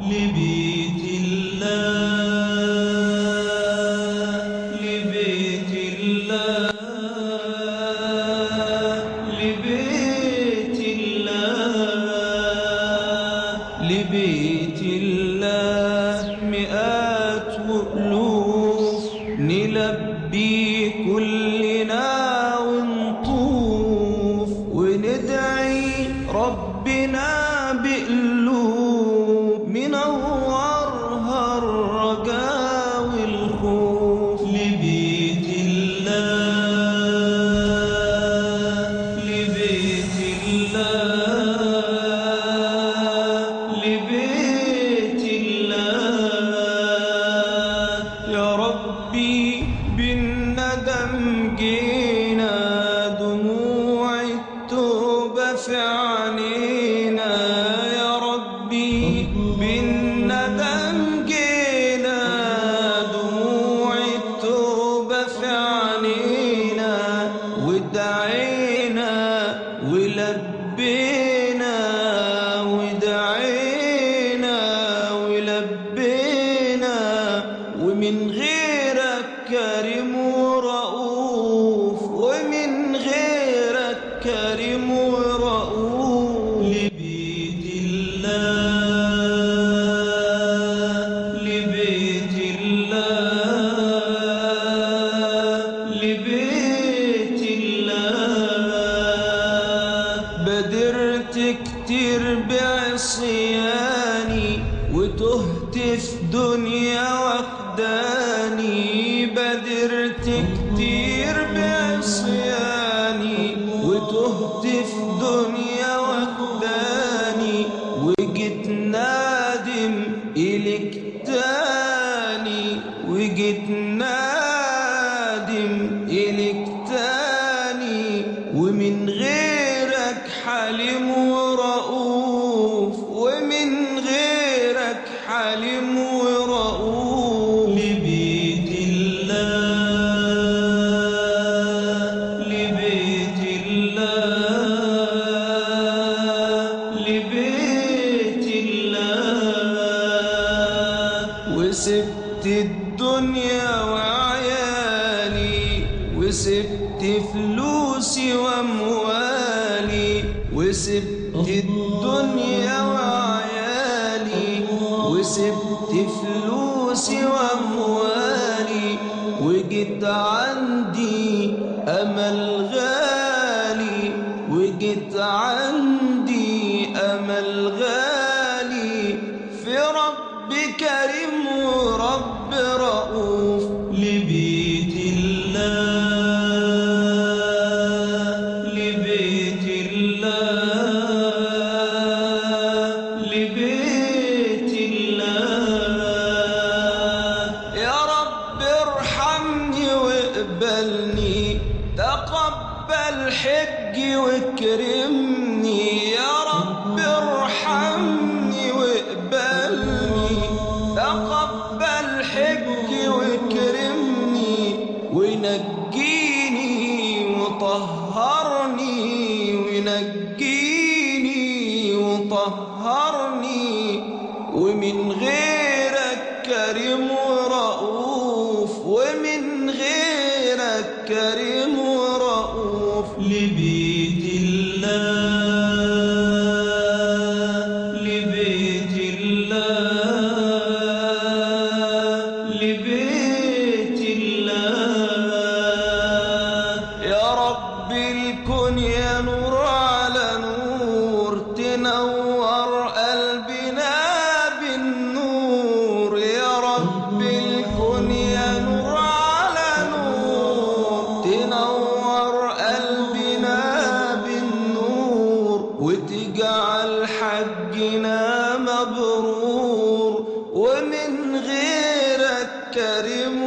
لبيت الله لبيت الله لبيت الله لبيت الله مئات وألوف نلبي عينينا يا ربي دموع التوبة في عينينا ودعينا ولبينا ودعينا ولبينا ومن غيرك كريم دنيا وحداني بدرت كتير بعصياني. وتهت في دنيا وحداني وجيت نادم إلك تاني. وجيت نادم إلك تاني. ومن غيرك حليم ورؤوف ومن غيرك حليم وسبت الدنيا وعيالي وسبت فلوسي وأموالي وسبت الدنيا وعيالي وسبت فلوسي وأموالي وجيت عندي أمل غالي حجي واكرمني يا رب ارحمني واقبلني. تقبل حجي واكرمني ونجيني وطهرني ونجيني وطهرني. ومن غيرك كريم ورؤوف ومن غيرك كريم ورؤوف. لبيت حجنا مبرور ومن غيرك كريم